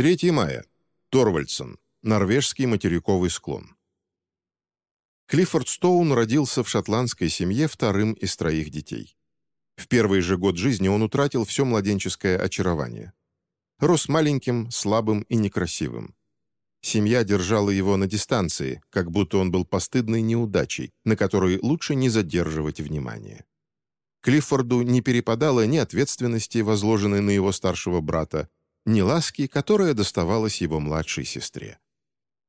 3 мая. Торвальдсон. Норвежский материковый склон. Клиффорд Стоун родился в шотландской семье вторым из троих детей. В первый же год жизни он утратил все младенческое очарование. Рос маленьким, слабым и некрасивым. Семья держала его на дистанции, как будто он был постыдной неудачей, на которой лучше не задерживать внимание. Клиффорду не перепадало ни ответственности, возложенной на его старшего брата, ни ласки, которая доставалась его младшей сестре.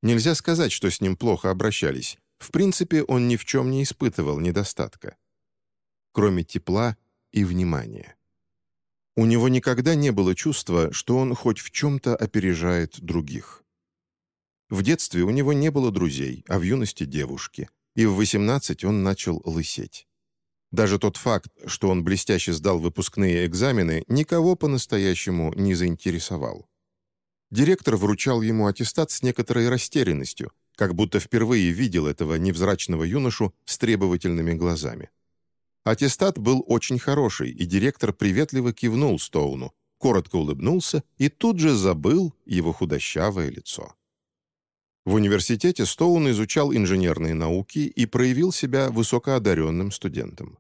Нельзя сказать, что с ним плохо обращались. В принципе, он ни в чем не испытывал недостатка. Кроме тепла и внимания. У него никогда не было чувства, что он хоть в чем-то опережает других. В детстве у него не было друзей, а в юности девушки, и в 18 он начал лысеть. Даже тот факт, что он блестяще сдал выпускные экзамены, никого по-настоящему не заинтересовал. Директор вручал ему аттестат с некоторой растерянностью, как будто впервые видел этого невзрачного юношу с требовательными глазами. Аттестат был очень хороший, и директор приветливо кивнул Стоуну, коротко улыбнулся и тут же забыл его худощавое лицо. В университете Стоун изучал инженерные науки и проявил себя высокоодаренным студентом.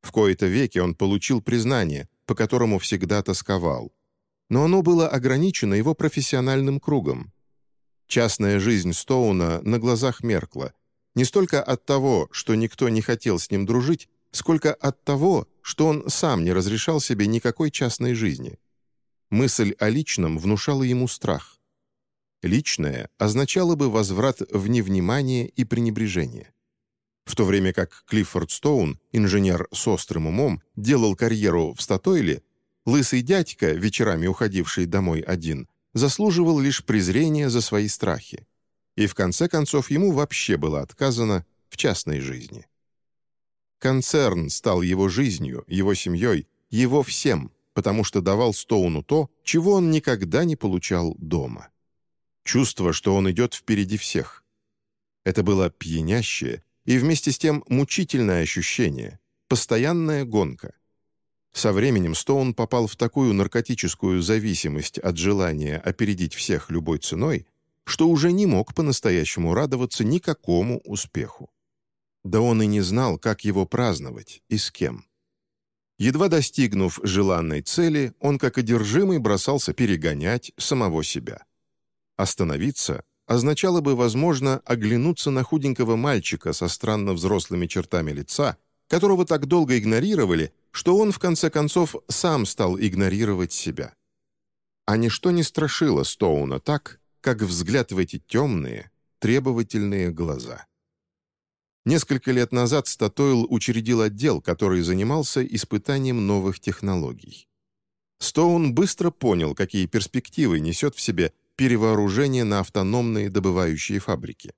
В кои-то веки он получил признание, по которому всегда тосковал. Но оно было ограничено его профессиональным кругом. Частная жизнь Стоуна на глазах меркла. Не столько от того, что никто не хотел с ним дружить, сколько от того, что он сам не разрешал себе никакой частной жизни. Мысль о личном внушала ему страх. Личное означало бы возврат в невнимание и пренебрежение. В то время как Клиффорд Стоун, инженер с острым умом, делал карьеру в Статойле, лысый дядька, вечерами уходивший домой один, заслуживал лишь презрения за свои страхи. И в конце концов ему вообще было отказано в частной жизни. Концерн стал его жизнью, его семьей, его всем, потому что давал Стоуну то, чего он никогда не получал дома. Чувство, что он идет впереди всех. Это было пьянящее и вместе с тем мучительное ощущение, постоянная гонка. Со временем Стоун попал в такую наркотическую зависимость от желания опередить всех любой ценой, что уже не мог по-настоящему радоваться никакому успеху. Да он и не знал, как его праздновать и с кем. Едва достигнув желанной цели, он как одержимый бросался перегонять самого себя. Остановиться означало бы, возможно, оглянуться на худенького мальчика со странно взрослыми чертами лица, которого так долго игнорировали, что он, в конце концов, сам стал игнорировать себя. А ничто не страшило Стоуна так, как взгляд в эти темные, требовательные глаза. Несколько лет назад Статойл учредил отдел, который занимался испытанием новых технологий. Стоун быстро понял, какие перспективы несет в себе перевооружение на автономные добывающие фабрики.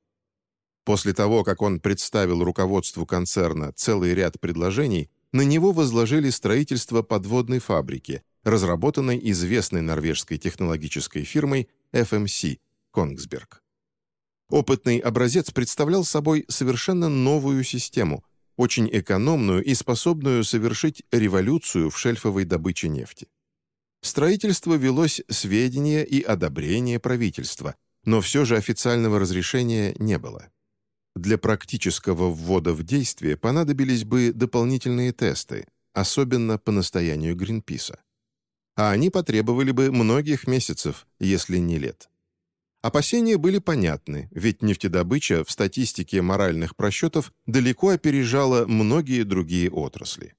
После того, как он представил руководству концерна целый ряд предложений, на него возложили строительство подводной фабрики, разработанной известной норвежской технологической фирмой FMC «Конгсберг». Опытный образец представлял собой совершенно новую систему, очень экономную и способную совершить революцию в шельфовой добыче нефти. Строительство велось сведения и одобрение правительства, но все же официального разрешения не было. Для практического ввода в действие понадобились бы дополнительные тесты, особенно по настоянию Гринписа. А они потребовали бы многих месяцев, если не лет. Опасения были понятны, ведь нефтедобыча в статистике моральных просчетов далеко опережала многие другие отрасли.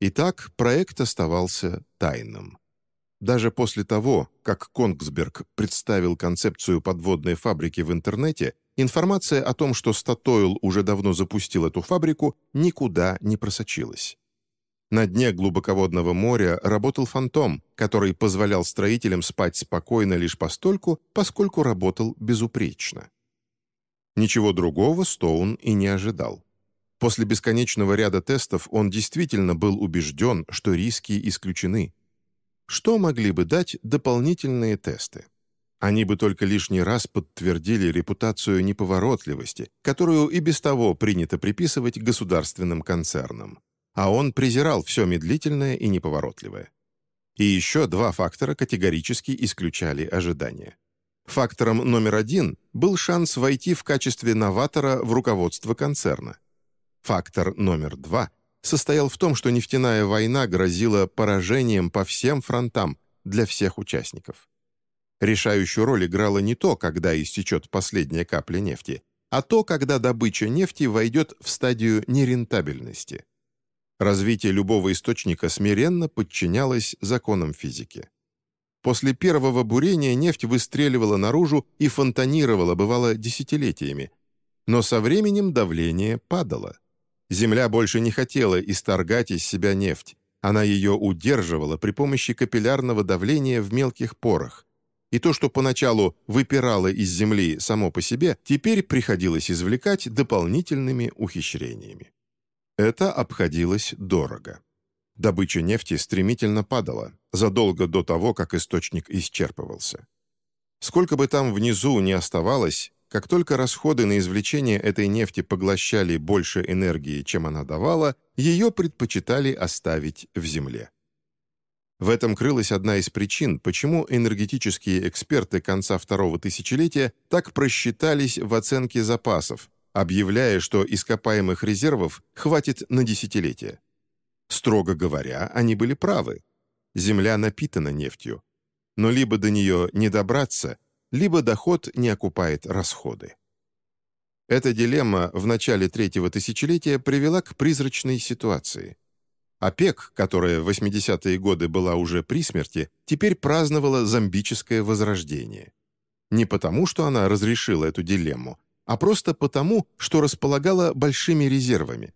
Итак, проект оставался тайным. Даже после того, как Конгсберг представил концепцию подводной фабрики в интернете, информация о том, что Статойл уже давно запустил эту фабрику, никуда не просочилась. На дне глубоководного моря работал фантом, который позволял строителям спать спокойно лишь постольку, поскольку работал безупречно. Ничего другого Стоун и не ожидал. После бесконечного ряда тестов он действительно был убежден, что риски исключены. Что могли бы дать дополнительные тесты? Они бы только лишний раз подтвердили репутацию неповоротливости, которую и без того принято приписывать государственным концернам а он презирал все медлительное и неповоротливое. И еще два фактора категорически исключали ожидания. Фактором номер один был шанс войти в качестве новатора в руководство концерна. Фактор номер два состоял в том, что нефтяная война грозила поражением по всем фронтам для всех участников. Решающую роль играло не то, когда истечет последняя капля нефти, а то, когда добыча нефти войдет в стадию нерентабельности. Развитие любого источника смиренно подчинялось законам физики. После первого бурения нефть выстреливала наружу и фонтанировала, бывало, десятилетиями. Но со временем давление падало. Земля больше не хотела исторгать из себя нефть. Она ее удерживала при помощи капиллярного давления в мелких порах. И то, что поначалу выпирало из земли само по себе, теперь приходилось извлекать дополнительными ухищрениями. Это обходилось дорого. Добыча нефти стремительно падала, задолго до того, как источник исчерпывался. Сколько бы там внизу ни оставалось, как только расходы на извлечение этой нефти поглощали больше энергии, чем она давала, ее предпочитали оставить в земле. В этом крылась одна из причин, почему энергетические эксперты конца второго тысячелетия так просчитались в оценке запасов, объявляя, что ископаемых резервов хватит на десятилетия. Строго говоря, они были правы. Земля напитана нефтью. Но либо до нее не добраться – либо доход не окупает расходы. Эта дилемма в начале третьего тысячелетия привела к призрачной ситуации. ОПЕК, которая в 80-е годы была уже при смерти, теперь праздновала зомбическое возрождение. Не потому, что она разрешила эту дилемму, а просто потому, что располагала большими резервами.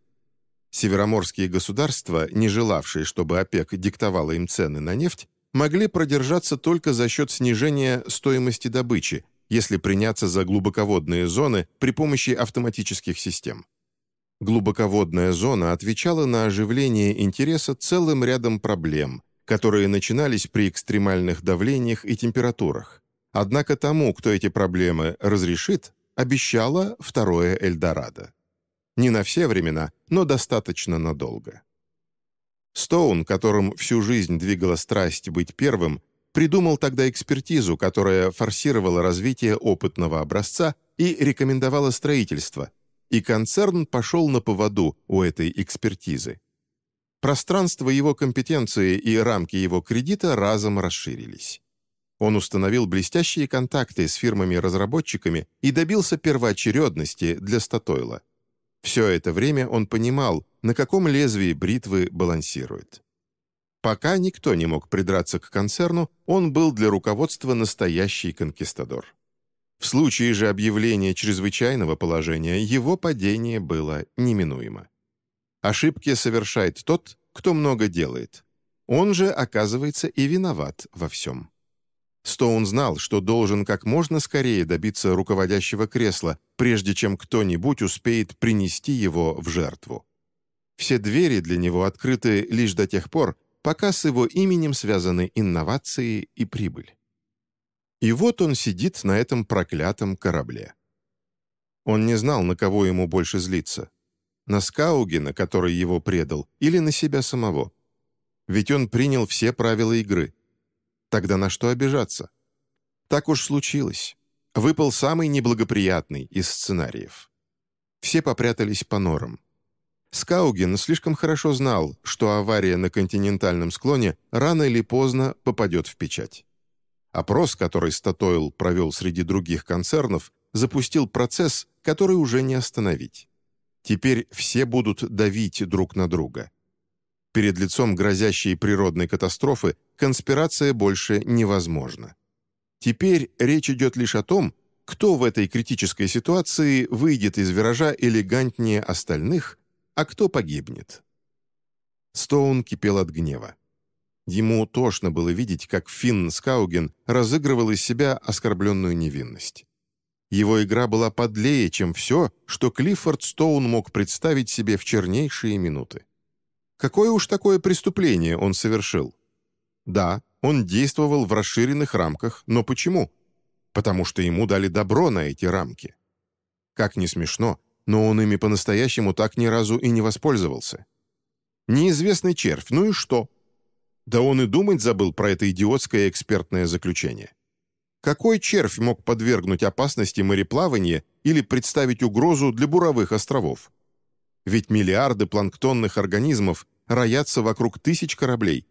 Североморские государства, не желавшие, чтобы ОПЕК диктовала им цены на нефть, могли продержаться только за счет снижения стоимости добычи, если приняться за глубоководные зоны при помощи автоматических систем. Глубоководная зона отвечала на оживление интереса целым рядом проблем, которые начинались при экстремальных давлениях и температурах. Однако тому, кто эти проблемы разрешит, обещала второе Эльдорадо. Не на все времена, но достаточно надолго. Стоун, которым всю жизнь двигала страсть быть первым, придумал тогда экспертизу, которая форсировала развитие опытного образца и рекомендовала строительство, и концерн пошел на поводу у этой экспертизы. Пространство его компетенции и рамки его кредита разом расширились. Он установил блестящие контакты с фирмами-разработчиками и добился первоочередности для Статойла – все это время он понимал, на каком лезвии бритвы балансирует. Пока никто не мог придраться к концерну, он был для руководства настоящий конкистадор. В случае же объявления чрезвычайного положения его падение было неминуемо. Ошибки совершает тот, кто много делает. Он же, оказывается, и виноват во всем. Стоун знал, что должен как можно скорее добиться руководящего кресла, прежде чем кто-нибудь успеет принести его в жертву. Все двери для него открыты лишь до тех пор, пока с его именем связаны инновации и прибыль. И вот он сидит на этом проклятом корабле. Он не знал, на кого ему больше злиться. На Скаугена, который его предал, или на себя самого. Ведь он принял все правила игры — Тогда на что обижаться? Так уж случилось. Выпал самый неблагоприятный из сценариев. Все попрятались по норам. Скауген слишком хорошо знал, что авария на континентальном склоне рано или поздно попадет в печать. Опрос, который Статойл провел среди других концернов, запустил процесс, который уже не остановить. Теперь все будут давить друг на друга. Перед лицом грозящей природной катастрофы конспирация больше невозможна. Теперь речь идет лишь о том, кто в этой критической ситуации выйдет из виража элегантнее остальных, а кто погибнет. Стоун кипел от гнева. Ему тошно было видеть, как Финн Скауген разыгрывал из себя оскорбленную невинность. Его игра была подлее, чем все, что Клиффорд Стоун мог представить себе в чернейшие минуты. Какое уж такое преступление он совершил? Да, он действовал в расширенных рамках, но почему? Потому что ему дали добро на эти рамки. Как не смешно, но он ими по-настоящему так ни разу и не воспользовался. Неизвестный червь, ну и что? Да он и думать забыл про это идиотское экспертное заключение. Какой червь мог подвергнуть опасности мореплавания или представить угрозу для буровых островов? Ведь миллиарды планктонных организмов роятся вокруг тысяч кораблей.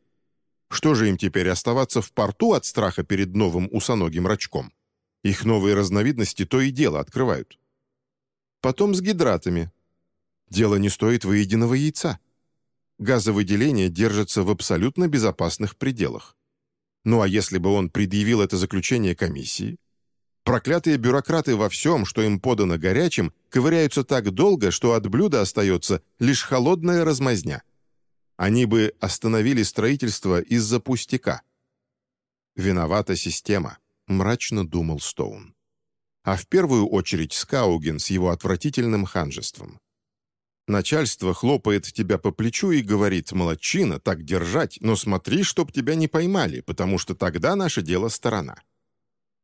Что же им теперь оставаться в порту от страха перед новым усоногим рачком? Их новые разновидности то и дело открывают. Потом с гидратами. Дело не стоит выеденного яйца. Газовыделение держится в абсолютно безопасных пределах. Ну а если бы он предъявил это заключение комиссии? Проклятые бюрократы во всем, что им подано горячим, ковыряются так долго, что от блюда остается лишь холодная размазня. Они бы остановили строительство из-за пустяка. Виновата система, мрачно думал Стоун. А в первую очередь Скауген с его отвратительным ханжеством. Начальство хлопает тебя по плечу и говорит, молодчина, так держать, но смотри, чтоб тебя не поймали, потому что тогда наше дело сторона.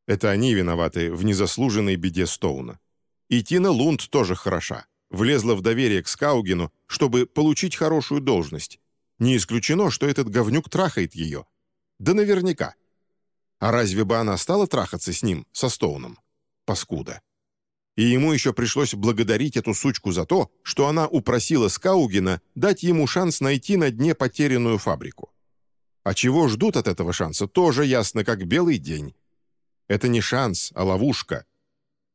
Это они виноваты в незаслуженной беде Стоуна. И Тина Лунд тоже хороша. Влезла в доверие к Скаугену, чтобы получить хорошую должность. Не исключено, что этот говнюк трахает ее. Да наверняка. А разве бы она стала трахаться с ним, со Стоуном? Паскуда и ему еще пришлось благодарить эту сучку за то, что она упросила Скаугена дать ему шанс найти на дне потерянную фабрику. А чего ждут от этого шанса, тоже ясно, как белый день. Это не шанс, а ловушка.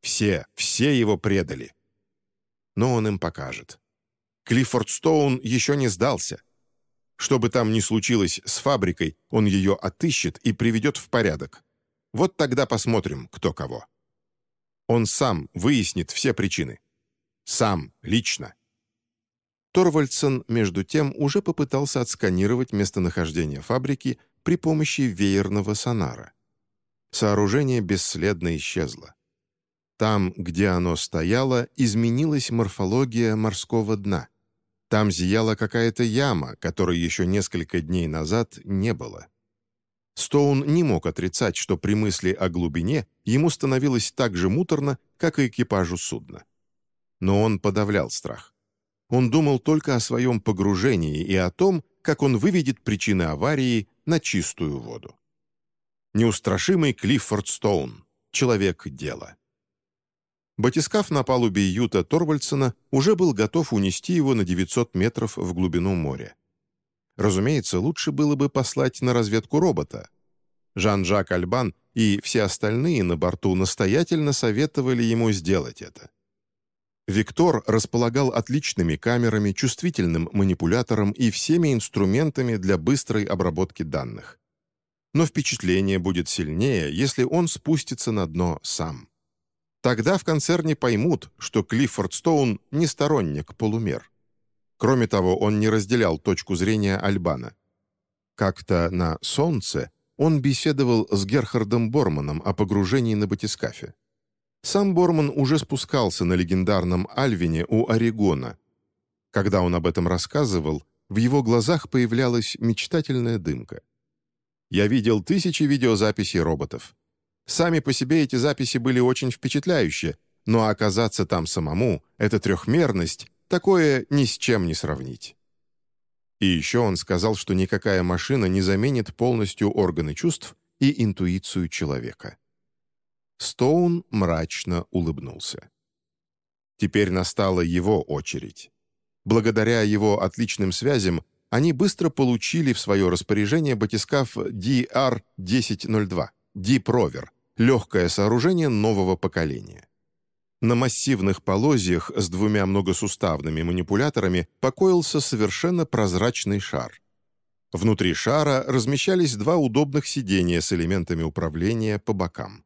Все, все его предали. Но он им покажет. Клиффорд Стоун еще не сдался. Что бы там ни случилось с фабрикой, он ее отыщет и приведет в порядок. Вот тогда посмотрим, кто кого. Он сам выяснит все причины. Сам, лично. Торвальдсен, между тем, уже попытался отсканировать местонахождение фабрики при помощи веерного сонара. Сооружение бесследно исчезло. Там, где оно стояло, изменилась морфология морского дна. Там зияла какая-то яма, которой еще несколько дней назад не было. Стоун не мог отрицать, что при мысли о глубине ему становилось так же муторно, как и экипажу судна. Но он подавлял страх. Он думал только о своем погружении и о том, как он выведет причины аварии на чистую воду. Неустрашимый Клиффорд Стоун, человек дела. Батискаф на палубе Юта Торвальдсона уже был готов унести его на 900 метров в глубину моря. Разумеется, лучше было бы послать на разведку робота. Жан-Жак Альбан и все остальные на борту настоятельно советовали ему сделать это. Виктор располагал отличными камерами, чувствительным манипулятором и всеми инструментами для быстрой обработки данных. Но впечатление будет сильнее, если он спустится на дно сам. Тогда в концерне поймут, что Клиффорд Стоун не сторонник полумер. Кроме того, он не разделял точку зрения Альбана. Как-то на «Солнце» он беседовал с Герхардом Борманом о погружении на батискафе. Сам Борман уже спускался на легендарном Альвине у Орегона. Когда он об этом рассказывал, в его глазах появлялась мечтательная дымка. «Я видел тысячи видеозаписей роботов. Сами по себе эти записи были очень впечатляющие, но оказаться там самому — это трехмерность, Такое ни с чем не сравнить. И еще он сказал, что никакая машина не заменит полностью органы чувств и интуицию человека. Стоун мрачно улыбнулся. Теперь настала его очередь. Благодаря его отличным связям они быстро получили в свое распоряжение батискаф DR-1002, Deep Rover, легкое сооружение нового поколения. На массивных полозьях с двумя многосуставными манипуляторами покоился совершенно прозрачный шар. Внутри шара размещались два удобных сидения с элементами управления по бокам.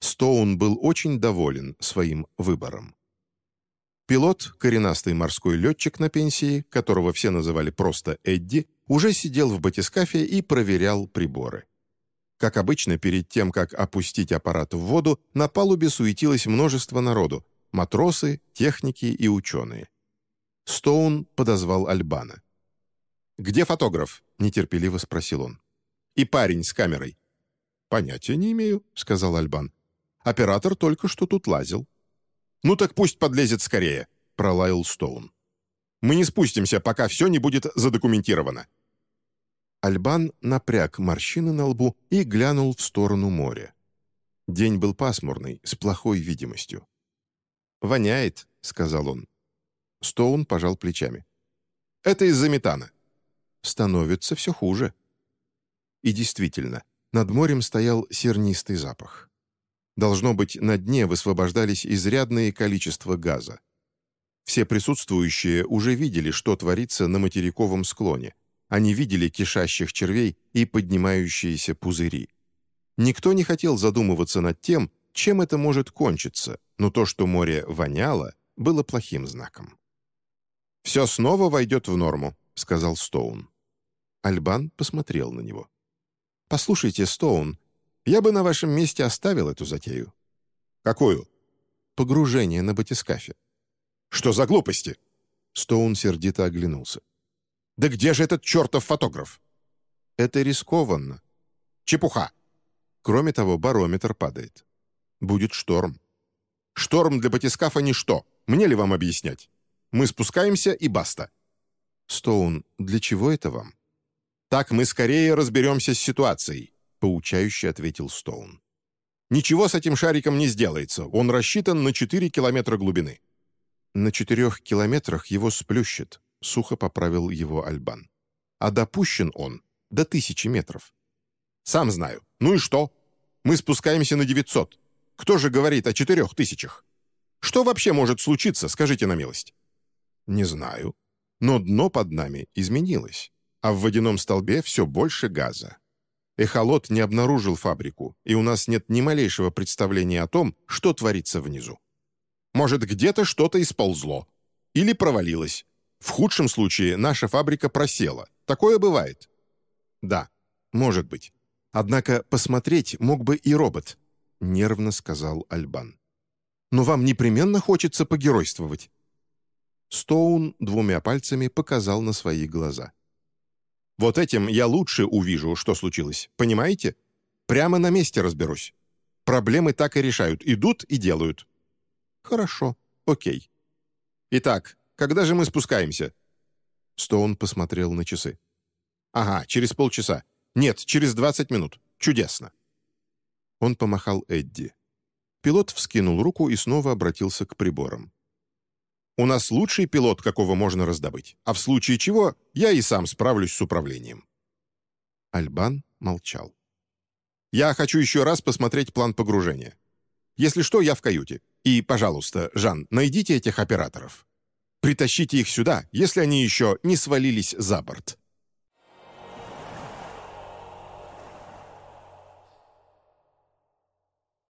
Стоун был очень доволен своим выбором. Пилот, коренастый морской летчик на пенсии, которого все называли просто Эдди, уже сидел в батискафе и проверял приборы. Как обычно, перед тем, как опустить аппарат в воду, на палубе суетилось множество народу — матросы, техники и ученые. Стоун подозвал Альбана. «Где фотограф?» — нетерпеливо спросил он. «И парень с камерой». «Понятия не имею», — сказал Альбан. «Оператор только что тут лазил». «Ну так пусть подлезет скорее», — пролаял Стоун. «Мы не спустимся, пока все не будет задокументировано». Альбан напряг морщины на лбу и глянул в сторону моря. День был пасмурный, с плохой видимостью. «Воняет», — сказал он. Стоун пожал плечами. «Это из-за метана». «Становится все хуже». И действительно, над морем стоял сернистый запах. Должно быть, на дне высвобождались изрядное количество газа. Все присутствующие уже видели, что творится на материковом склоне. Они видели кишащих червей и поднимающиеся пузыри. Никто не хотел задумываться над тем, чем это может кончиться, но то, что море воняло, было плохим знаком. «Все снова войдет в норму», — сказал Стоун. Альбан посмотрел на него. «Послушайте, Стоун, я бы на вашем месте оставил эту затею». «Какую?» «Погружение на батискафе». «Что за глупости?» Стоун сердито оглянулся. «Да где же этот чертов фотограф?» «Это рискованно». «Чепуха!» Кроме того, барометр падает. Будет шторм. Шторм для батискафа — ничто. Мне ли вам объяснять? Мы спускаемся и баста. Стоун, для чего это вам? Так мы скорее разберемся с ситуацией, поучающе ответил Стоун. Ничего с этим шариком не сделается. Он рассчитан на 4 километра глубины. На четырех километрах его сплющит, сухо поправил его Альбан. А допущен он до тысячи метров. Сам знаю. Ну и что? Мы спускаемся на 900. Кто же говорит о четырех тысячах? Что вообще может случиться, скажите на милость?» «Не знаю. Но дно под нами изменилось, а в водяном столбе все больше газа. Эхолот не обнаружил фабрику, и у нас нет ни малейшего представления о том, что творится внизу. Может, где-то что-то исползло. Или провалилось. В худшем случае наша фабрика просела. Такое бывает. Да, может быть. Однако посмотреть мог бы и робот, — нервно сказал Альбан. «Но вам непременно хочется погеройствовать». Стоун двумя пальцами показал на свои глаза. «Вот этим я лучше увижу, что случилось, понимаете? Прямо на месте разберусь. Проблемы так и решают, идут и делают». «Хорошо, окей». «Итак, когда же мы спускаемся?» Стоун посмотрел на часы. «Ага, через полчаса. Нет, через 20 минут. Чудесно». Он помахал Эдди. Пилот вскинул руку и снова обратился к приборам. «У нас лучший пилот, какого можно раздобыть, а в случае чего я и сам справлюсь с управлением». Альбан молчал. «Я хочу еще раз посмотреть план погружения. Если что, я в каюте. И, пожалуйста, Жан, найдите этих операторов. Притащите их сюда, если они еще не свалились за борт».